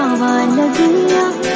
तेरिया दुआवा लगिया